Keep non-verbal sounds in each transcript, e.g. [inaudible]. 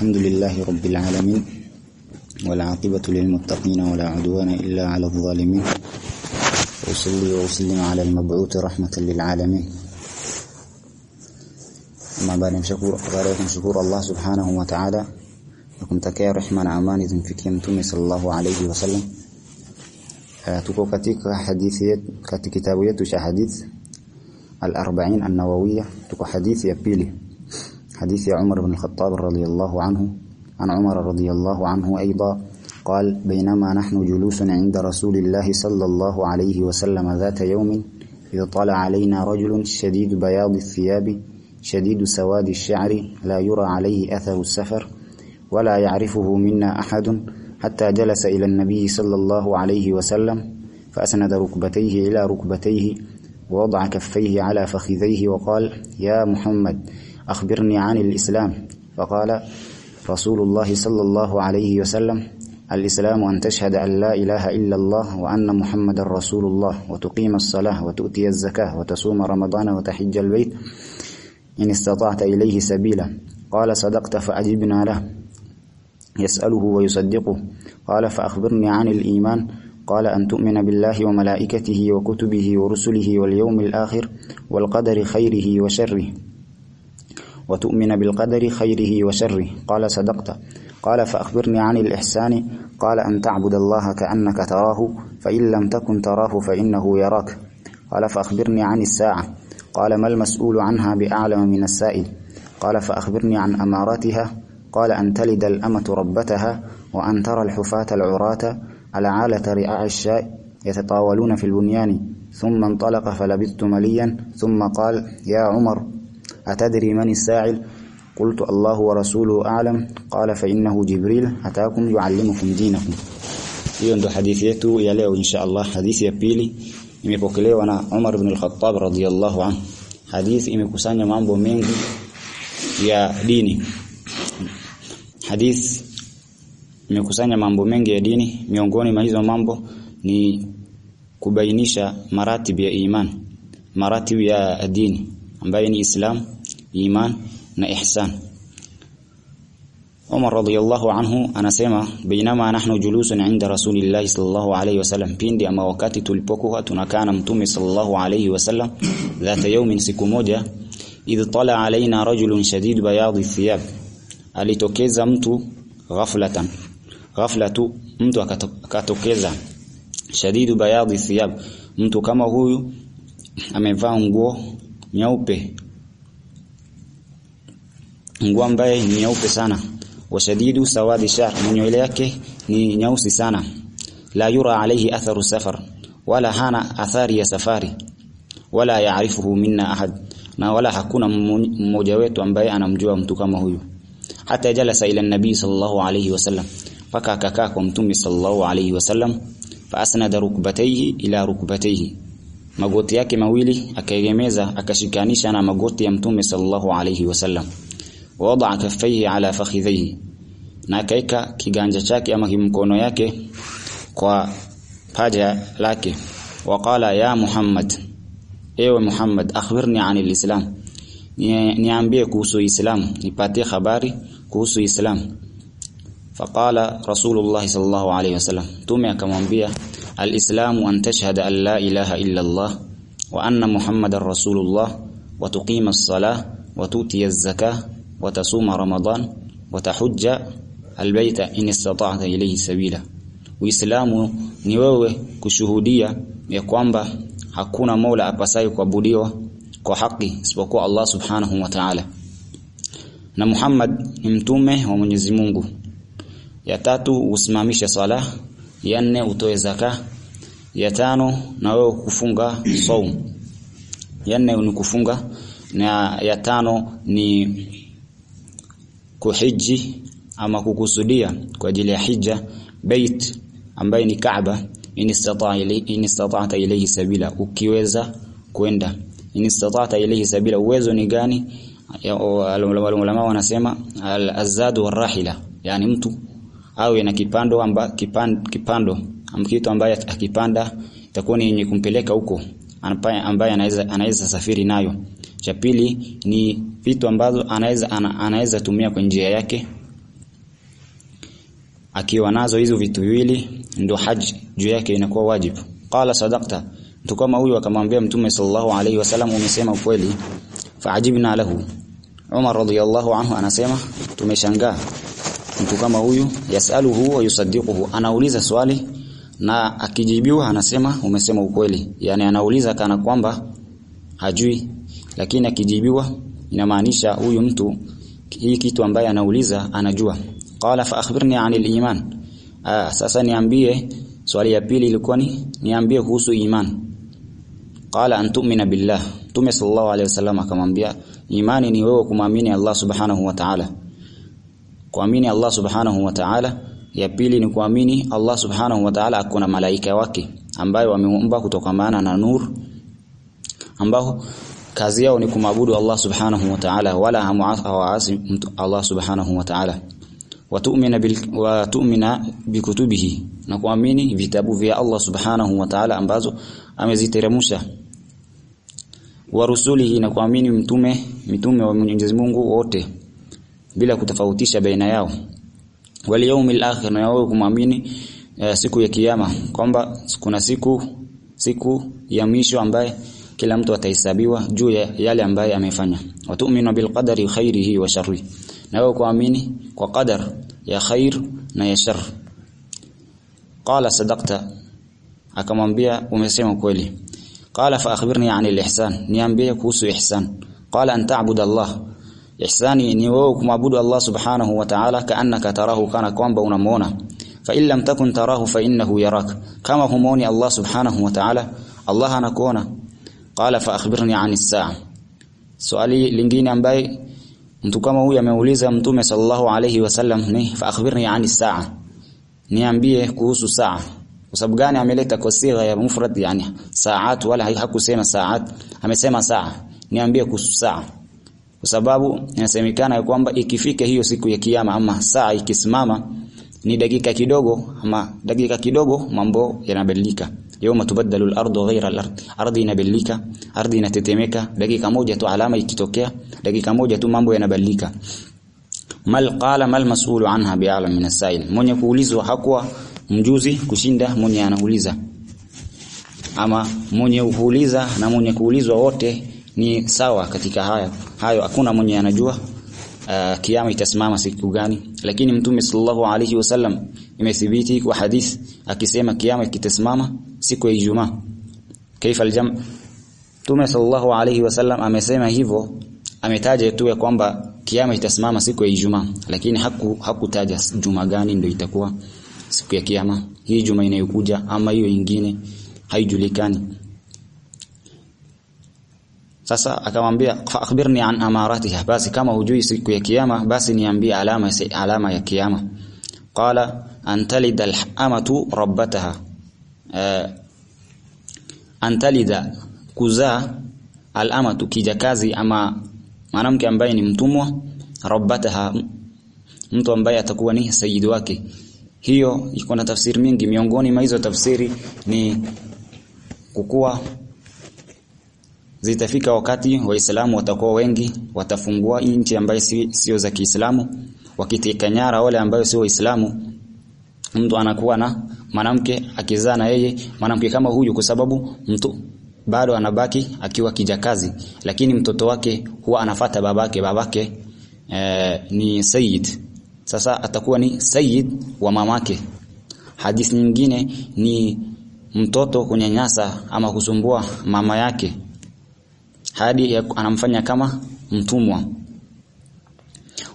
الحمد لله رب العالمين والعاقبة للمتقين ولا عدوان إلا على الظالمين. أصلي وأسلم على المبعوث رحمة للعالمين. أما بعد شكور غاركم شكور الله سبحانه وتعالى. لكم تكيا رحمن عمان إذن في كيمتم صلى الله عليه وسلم. آه، تكو كتك حديثية كتكتابية شهديث الأربعين النووية. تكو حديث يبيلي. Hadithi ya Umar ibn al-Khattab radiyallahu anhu an Umar radiyallahu anhu أيضا قال بينما نحن جلوس عند رسول الله صلى الله عليه وسلم ذات يوم إذ طلع علينا رجل شديد بياض الثياب شديد سواد الشعر لا يرى عليه أثر السفر ولا يعرفه منا أحد حتى جلس إلى النبي صلى الله عليه وسلم فأسند ركبتيه إلى ركبتيه ووضع كفيه على فخذيه وقال يا محمد أخبرني عن الإسلام. فقال رسول الله صلى الله عليه وسلم الإسلام أن تشهد أن لا إله إلا الله وأن محمد رسول الله وتقيم الصلاة وتؤتي الزكاة وتصوم رمضان وتحج البيت إن استطعت إليه سبيلا. قال صدقت فأجبنا له. يسأله ويصدقه. قال فأخبرني عن الإيمان. قال أن تؤمن بالله وملائكته وكتبه ورسله واليوم الآخر والقدر خيره وشره. وتؤمن بالقدر خيره وشره. قال صدقت. قال فأخبرني عن الإحسان. قال أن تعبد الله كأنك تراه فإن لم تكن تراه فإنه يراك. قال فأخبرني عن الساعة. قال ما المسؤول عنها بأعلم من السائل؟ قال فأخبرني عن أماراتها. قال أن تلد الأمة ربتها وأن ترى الحفاة العراة العالة رعاع الشاء يتطاولون في البنيان. ثم انطلق فلبثت مليا. ثم قال يا عمر أتدري من الساعل قلت الله ورسوله أعلم قال فإنه جبريل أتاكم يعلمكم دينكم hiyo ndo hadithi yetu ya leo insha Allah hadithi ya pili imepokelewa na Umar ibn al-Khattab radhiyallahu anhu hadithi imekusanya mambo mengi ya dini hadith imekusanya mambo mengi ya dini miongoni mwa hizo mambo ni kubainisha maratib ya iman maratib ya dini ambayo ni Islam iman na ihsan. Umar radhiyallahu anhu anasema bainama nahnu julusun inda rasulillahi sallallahu alayhi wasallam pindi ama wakati tulipokuwa tunakaa na mtume sallallahu alayhi wasallam dhata yawmin siku moja idh tala alaina rajulun shadid bayadhi thiyab. Alitokeza mtu ghaflatan. Ghaflatu mtu akatokeza shadidu bayadhi thiyab. Mtu kama huyu amevaa nguo nyeupe nguo ambaye ni nyeupe sana. Wa shadidu sawadi sha'r nywele yake ni nyeusi sana. La yura alayhi atharu safar. Wala hana athari ya safari. Wala yaarifuhu minna ahad. Na wala hakuna mmoja wetu ambaye anamjua mtu kama huyu. Hata jalasa ila nabii sallallahu alayhi wasallam. Paka akakaa kwa mtume sallallahu alayhi wasallam. Fa asnada rukbatayhi ila rukbatayhi. Magoti yake mawili akaegemeza akashikanisha na magoti ya mtume sallallahu alayhi wasallam wada kaffaihi ala fakhidhihi na akaeka kiganja chake ama mkono yake kwa paja lake waqala ya muhammad ewe muhammad akhbirni anil islam niambie kuhusu Islam nipatie habari kuhusu Islam faqala rasulullah sallallahu alayhi wasallam tume akamwambia alislamu an tashhada an la ilaha illa Allah wa anna muhammadar rasulullah wa tuqima as-salah wa tasuma ramadan wa tahujja albayta in istata'ta ilayhi sabila. Uislamu ni wewe kushuhudia ya kwamba hakuna mola apasaye kuabudiwa kwa haki isipokuwa Allah subhanahu wa ta'ala. Na Muhammad ni mtume wa Mwenyezi Mungu. Ya tatu usimamishe sala ya nne utoe zaka. Ya tano na wewe kufunga [coughs] saum ya nne ni kufunga na ya tano ni kuhiji ama kukusudia kwa ajili ya hija bait ambaye ni Kaaba inistata istata ilayhi sabila ukiweza kwenda. Inistata ilayhi sabila uwezo ni gani? Ulama wanasema al-azadu warahila yani mtu awe na kipando amba kipando, kipando kitu ambaye akipanda itakuwa ni yenye kumpeleka huko ambaye anaweza anaweza safiri nayo. Cha pili ni vitu ambazo anaweza ana, anaweza tumia kwa njia yake. Akiwa nazo hizo vitu viwili ndio haji juu yake inakuwa wajibu qala sadaqta mtu kama huyu akamwambia mtume sallallahu alaihi wasallam umesema kweli faajibna lahu. Umar radhiyallahu anhu anasema tumeshangaa. Mtu kama huyu yasaluhu wa yusaddiquhu. Anauliza swali na akijibiwa anasema umesema ukweli. Yani anauliza kana kwamba hajui. Lakini akijibiwa inamaanisha huyu mtu hii kitu ambaye anauliza anajua. Qala fa akhbirni anil iman. Ah sasa niambie swali ya pili ilikuwa ni niambie kuhusu iman. Qala an tu'mina billah. Tume sallallahu alayhi wasallam akamwambia imani ni wewe kumwamini Allah subhanahu wa ta'ala. Kuamini Allah subhanahu wa ta'ala ya pili ni kuamini Allah subhanahu wa ta'ala akuna malaika wake ambayo wameumba kutokamana na nur ambao kazi yao ni kumabudu Allah subhanahu wa ta'ala wala hamuasi Allah subhanahu wa ta'ala. Watu'mina bil wa tu'mina bikutubihi na kuamini vitabu vya Allah subhanahu wa ta'ala ambazo ameziteremsha. Wa rusulihi na kuamini mtume mitume wa Mwenyezi Mungu wote bila kutofautisha baina yao. Wal yawmil akhir na wao kumwamini uh, siku ya kiyama. Kwamba kuna siku siku ya mwisho ambaye kila mtu atahesabiwa juu ya yale ambaye amefanya watu'minu bil qadari khairihi wa sharri na wao kuamini kwa qadar ya khair na ya shar qala sadaqta akamwambia umesema kweli qala fa akhbirni an al-ihsan niambie kuhusu ihsan qala an ta'budu Allah ihsani ni wewe kumwabudu Allah subhanahu wa ta'ala kaannaka tarahu kana kwamba unamuona fa in lam takun tarahu fa innahu yarak kama humuoni Allah subhanahu wa ta'ala Allah anakuona qala fa akhbirni an as-sa'a. Swali lingine ambaye mtu kama huyu ameuliza mtume sallallahu alayhi wasallam ni fa akhbirni an as-sa'a. Niambie kuhusu saa. Kwa sababu gani ameleta kwa ya mufrad yani saat wala hakusema saat amesema saa. Niambie kuhusu saa. Kwa sababu inasemekana kwamba ikifika hiyo siku ya kiyama ama saa ikisimama ni dakika kidogo ama dakika kidogo mambo yanabadilika. Yawma tubaddalu al-ardu ghayra al-ard. Ardhi inabadilika ardhi inatetemeka. Dakika moja tu alama ikitokea dakika moja tu mambo yanabadilika. Mal qala mal mas'ulu anha bi'alam min as-sa'il. Mwenye kuulizwa hakuwa mjuzi kushinda mwenye anauliza. Ama mwenye kuuliza na mwenye kuulizwa wote ni sawa katika haya. Hayo hakuna mwenye anajua uh, kiyama itasimama siku gani? Lakini mtume sallallahu alayhi wasallam imethibiti kwa hadith akisema kiyama kitasimama siku ya Ijumaa. Kaifa aljam? Mtume sallallahu alayhi wasallam amesema hivyo ametaja tu kwamba kiyama itasimama siku ya Ijumaa. Lakini haku hakutaja juma gani ndio itakuwa siku ya kiyama hii juma inayokuja ama hiyo ingine haijulikani sasa akamwambia fa akhbirni an amaratiha. Basi kama hujui siku ya kiyama basi niambie alama alama ya kiyama. Qala antalida al-amatu rabbataha. Uh, antalida kuzaa al-amatu kijakazi ama mwanamke ambaye ni mtumwa rabbataha mtu ambaye atakuwa ni sayyid wake. Hiyo iko na tafsiri mingi. Miongoni maizo tafsiri ni kukua zitafika wakati waislamu watakuwa wengi watafungua nchi ambayo sio za Kiislamu. Wakiteka nyara wale ambayo sio waislamu mtu anakuwa na mwanamke akizaa na yeye mwanamke kama huyu kwa sababu mtu bado anabaki akiwa kijakazi. Lakini mtoto wake huwa anafata babake babake e, ni sayyid. Sasa atakuwa ni sayyid wa mamake. Hadithi nyingine ni mtoto kunyanyasa ama kusumbua mama yake hadi anamfanya kama mtumwa.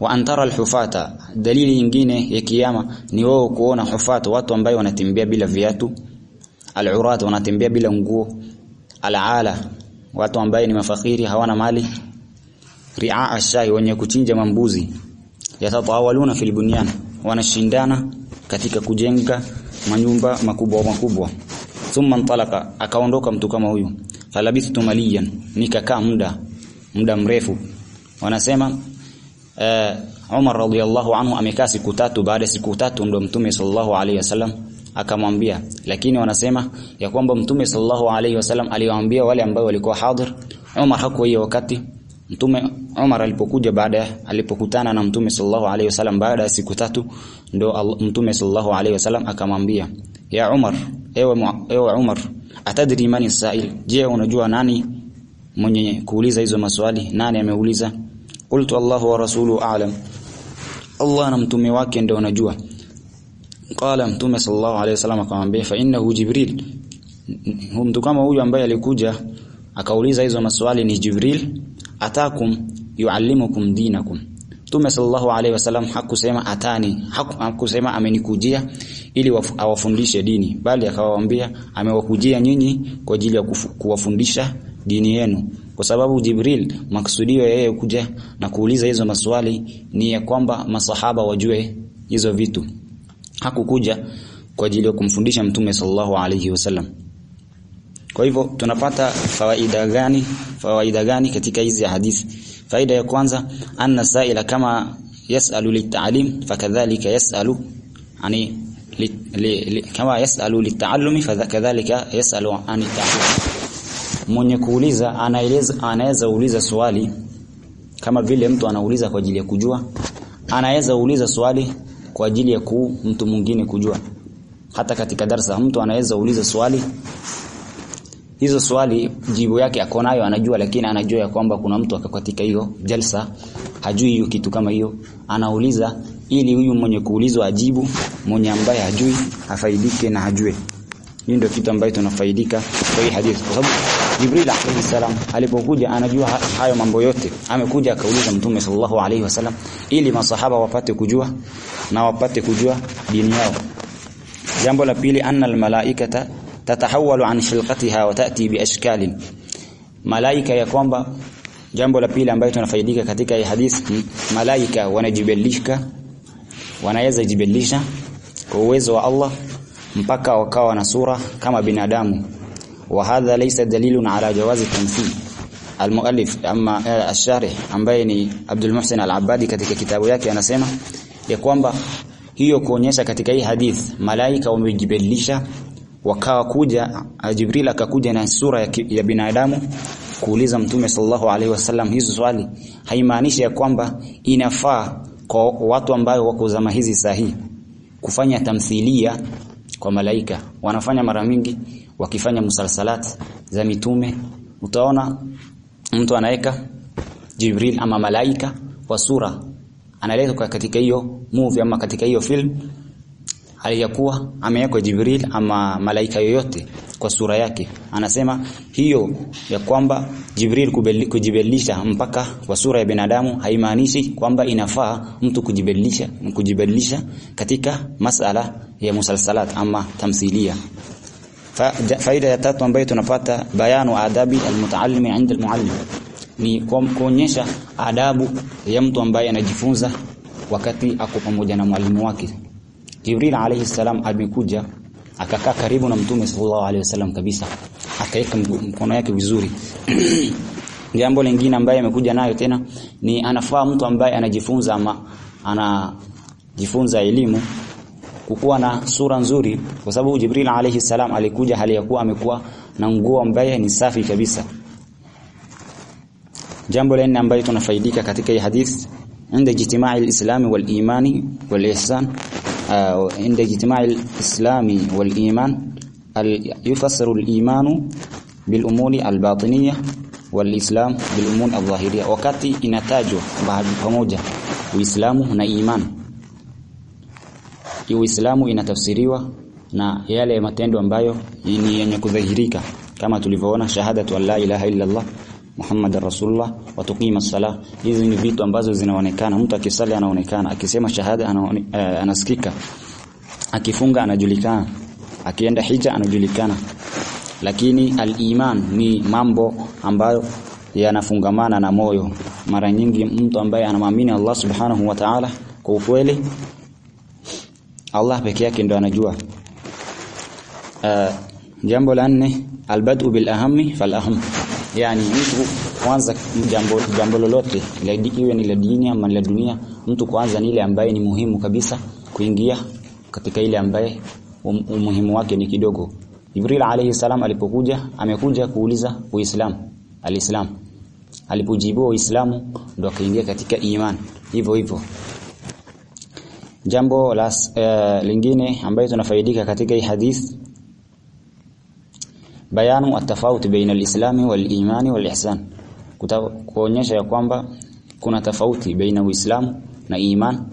Wa antara alhufata dalili nyingine ya kiyama ni wao kuona hufata watu ambao wanatembea bila viatu. Alurat wanatembea bila nguo. Alala watu ambao ni mafakiri hawana mali. Ri'a ashai wenye kuchinja mambuzi. Yatatawaluna fil bunyan wanashindana katika kujenga manyumba makubwa makubwa. Thumma ntalaka akaondoka mtu kama huyu falabithtu maliyan nikakaa muda muda mrefu. Wanasema eh, Umar radhiyallahu anhu amekaa siku tatu baada siku tatu ndo mtume sallallahu alaihi wasallam akamwambia. Lakini wanasema ya kwamba mtume sallallahu alaihi wasallam aliwaambia wale ambao walikuwa hadir. Umar hakuwa hiyo wakati. Mtume Umar alipokuja baada alipokutana na Mtume sallallahu alaihi wasallam baada ya siku tatu ndo Mtume sallallahu alaihi wasallam akamwambia ya Umar ewe ewe Umar atadri mani sa'il. Je unajua nani mwenye kuuliza hizo maswali? Nani ameuliza? Qultu Allahu wa rasuluhu a'lam. Allah na mtume wake ndio wanajua. Qala mtume sallallahu alayhi wasallam akamwambia fa innahu jibril. Mtu kama huyu ambaye alikuja akauliza hizo maswali ni jibril. Atakum yuallimukum dinakum. Mtume sallallahu alayhi wasallam hakusema atani hakusema amenikujia ili awafundishe dini. Bali akawaambia amewakujia nyinyi kwa ajili ya kuwafundisha dini yenu. Kwa sababu Jibril maksudio yeye kuja na kuuliza hizo maswali ni ya kwamba masahaba wajue hizo vitu. Hakukuja kwa ajili ya kumfundisha mtume sallallahu alayhi wasallam. Kwa hivyo tunapata fawaida gani fawaida gani katika hizi hadithi? Faida ya kwanza anna sa'ila kama yasalu lit'alim fakadhalika yasalu yani li, li, kama yasalu litaallumi fakadhalika yasalu an ta'allum. Mwenye kuuliza anaeleza anaweza uliza swali kama vile mtu anauliza kwa ajili ya kujua. Anaweza uliza swali kwa ajili ya ku mtu mwingine kujua. Hata katika darasa mtu anaweza uliza swali. Hizo swali jibu yake ako nayo anajua lakini anajua ya kwamba kuna mtu akakatika hiyo jalsa. Hajui hiyo kitu kama hiyo. Anauliza ili huyu mwenye kuulizwa ajibu mwenye ambaye hajui afaidike na hajue hii ndio kitu ambayo tunafaidika kwa hii hadithi. Kwa sababu Jibril alayhi salam alipokuja anajua hayo mambo yote. Amekuja akauliza mtume sallallahu alayhi wasallam ili masahaba wapate kujua na wapate kujua dini yao. Jambo la pili anna almalaikata tatahawalu an shilqatiha wa ta'ti bi ashkalin. Malaika ya kwamba jambo la pili ambayo tunafaidika katika hii hadithi malaika wanajibelishka wanaweza jibelisha kwa uwezo wa Allah mpaka wakawa na sura kama binadamu. Wa hadha laysa dalilun ala jawazi tamthil almuallif ama ash-sharih ambaye ni Abdul Muhsin al-Abbadi katika kitabu yake anasema ya kwamba hiyo kuonyesha katika hii hadith malaika wamejibadilisha wakawa kuja Jibril akakuja na sura ya, ya binadamu kuuliza mtume sallallahu alaihi wasallam hizo swali. Haimaanishi ya kwamba inafaa kwa watu ambao wako zama hizi sahihi kufanya tamthilia kwa malaika. Wanafanya mara mingi wakifanya musalsalat za mitume. Utaona mtu anaweka Jibril ama malaika kwa sura. Analeta katika hiyo movie ama katika hiyo film aliyakuwa amewekwa Jibril ama malaika yoyote kwa sura yake. Anasema hiyo ya kwamba Jibril kujibelisha mpaka kwa sura ya binadamu haimaanishi kwamba inafaa mtu kujibelisha kujibelisha katika masala ya musalsalat ama tamthilia. Fa, faida ya tatu ambayo tunapata bayanu adabi almutaallimi inda almuallim ni kuonyesha adabu ya mtu ambaye anajifunza wakati ako pamoja na mwalimu wake. Jibril alayhi salam amekuja akakaa karibu na Mtume sallallahu alaihi wasallam kabisa akaweka mkono yake vizuri [clears throat] jambo lingine ambaye amekuja nayo tena ni anafaa mtu ambaye anajifunza ama anajifunza elimu kukuwa na sura nzuri kwa sababu Jibril alayhi salam alikuja hali ya kuwa amekuwa na nguo ambaye ni safi kabisa jambo la nne ambayo tunafaidika katika hii hadith عند اجتماع الإسلام والإيمان والإحسان آه، عند اجتماع الإسلام والإيمان يفسر الإيمان بالأمور الباطنية والإسلام بالأمور الظاهرية. وقت إنتاج بعد فموجة وإسلام هنا إيمان. وإسلام هنا تفسيريوه نا يالي متندو أمبايو يني ينكو ذهريكا كما تلفونا شهادة لا إله إلا الله. Muhammad Rasulullah wa tuqima sala hizi ni vitu ambazo zinaonekana. Mtu akisali anaonekana. Akisema shahada uh, anasikika. Akifunga anajulikana. Akienda hija anajulikana. Lakini al-iman ni mambo ambayo yanafungamana na moyo. Mara nyingi mtu ambaye anamwamini Allah subhanahu wa ta'ala kwa ukweli Allah peke yake ndo anajua. Uh, jambo la nne albadu bil ahammi fal aham yani mtu kwanza jambo jambo lolote iwe ni la dini ama la dunia mtu kwanza ni ile ambaye ni muhimu kabisa kuingia katika ile ambaye um, umuhimu wake ni kidogo. Jibril alayhi salam alipokuja amekuja kuuliza Uislamu alislam. Alipojibu Uislamu ndo akaingia katika iman. Hivyo hivyo. Jambo la uh, lingine ambayo tunafaidika katika hii hadith bayanu atafauti baina alislami walimani walihsan kuonyesha ya kwamba kuna tofauti baina uislamu na iman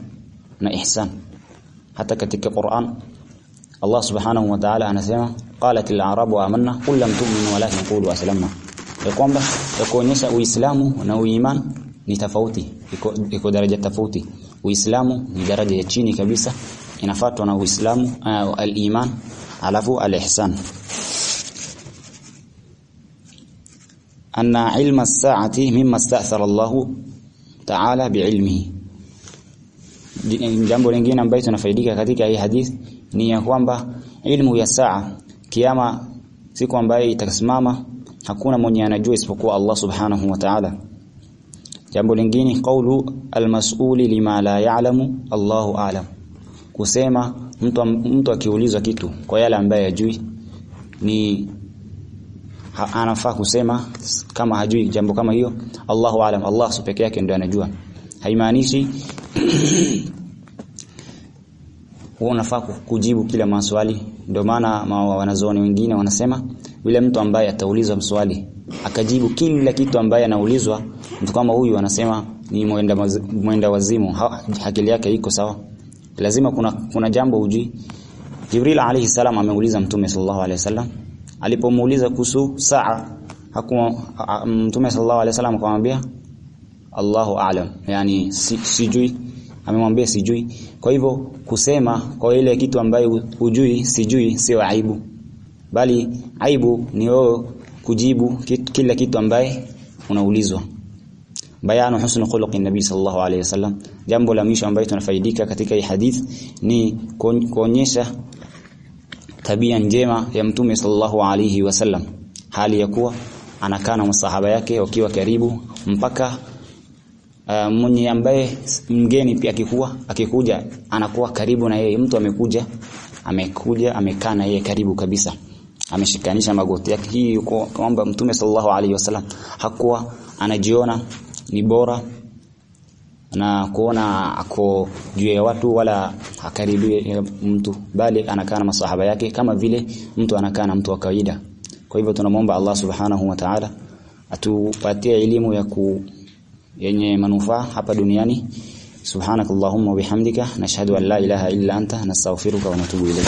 na ihsan. Hata katika Qur'an Allah subhanahu wa ta'ala anasema qalat al-arabu amanna qul lam tu'minu walakin qulu aslamna ya kwamba kuonyesha uislamu na uiman ni tofauti iko daraja tofauti uislamu ni daraja ya chini kabisa inafuatwa na uislamu uh, al-iman alafu al-ihsan anna ilma as-sa'ati mimma ista'thara Allah ta'ala bi'ilmihi jambo lingine ambalo tunafaidika katika hii hadith ni ya kwamba ilmu ya saa kiama siku ambayo itasimama hakuna mwenye anajua isipokuwa Allah subhanahu wa ta'ala jambo lingine qawlu almas'uli lima la ya'lamu Allahu a'lam kusema mtu mtu akiulizwa kitu kwa yale ambaye hajui ni anafaa kusema kama hajui jambo kama hiyo Allahu a'lam Allah peke yake ndiye anajua. Haimaanishi [clears throat] wao unafaa kujibu kila maswali. Ndio maana wanazuoni wengine wanasema yule mtu ambaye ataulizwa mswali akajibu kila kitu ambaye anaulizwa mtu kama huyu anasema ni mwenda mwenda wazimu ha, akili yake iko sawa. Lazima kuna kuna jambo ujui Jibril alayhi salam ameuliza mtume sallallahu alayhi wasallam alipomuuliza kuhusu saa hakuwa mtume sallallahu alaihi wasallam akamwambia Allahu aalam yani si, sijui. Amemwambia sijui. Kwa hivyo kusema kwa ile kitu ambayo hujui sijui sio aibu. Bali aibu ni wewe kujibu kila kitu ambaye unaulizwa. Bayanu husn khuluqi nabii sallallahu alaihi wasallam. Jambo la mwisho ambayo tunafaidika katika hii hadith ni kuonyesha tabia njema ya mtume sallallahu alayhi wasallam hali ya kuwa anakaa na masahaba yake wakiwa karibu mpaka uh, mwenye ambaye mgeni pia akikuwa akikuja anakuwa karibu na yeye. Mtu amekuja amekuja amekaa na yeye karibu kabisa. Ameshikanisha magoti yake. Hii kwamba mtume sallallahu alaihi wasallam hakuwa anajiona ni bora na kuona ako juu ya watu wala akaribie mtu bali anakaa na masahaba yake kama vile mtu anakaa na mtu wa kawaida. Kwa hivyo tunamwomba Allah subhanahu wa ta'ala atupatie elimu ya ku yenye manufaa hapa duniani. Subhanakallahumma wa bihamdika nashhadu an la ilaha illa anta nastaghfiruka wa natubu ilayk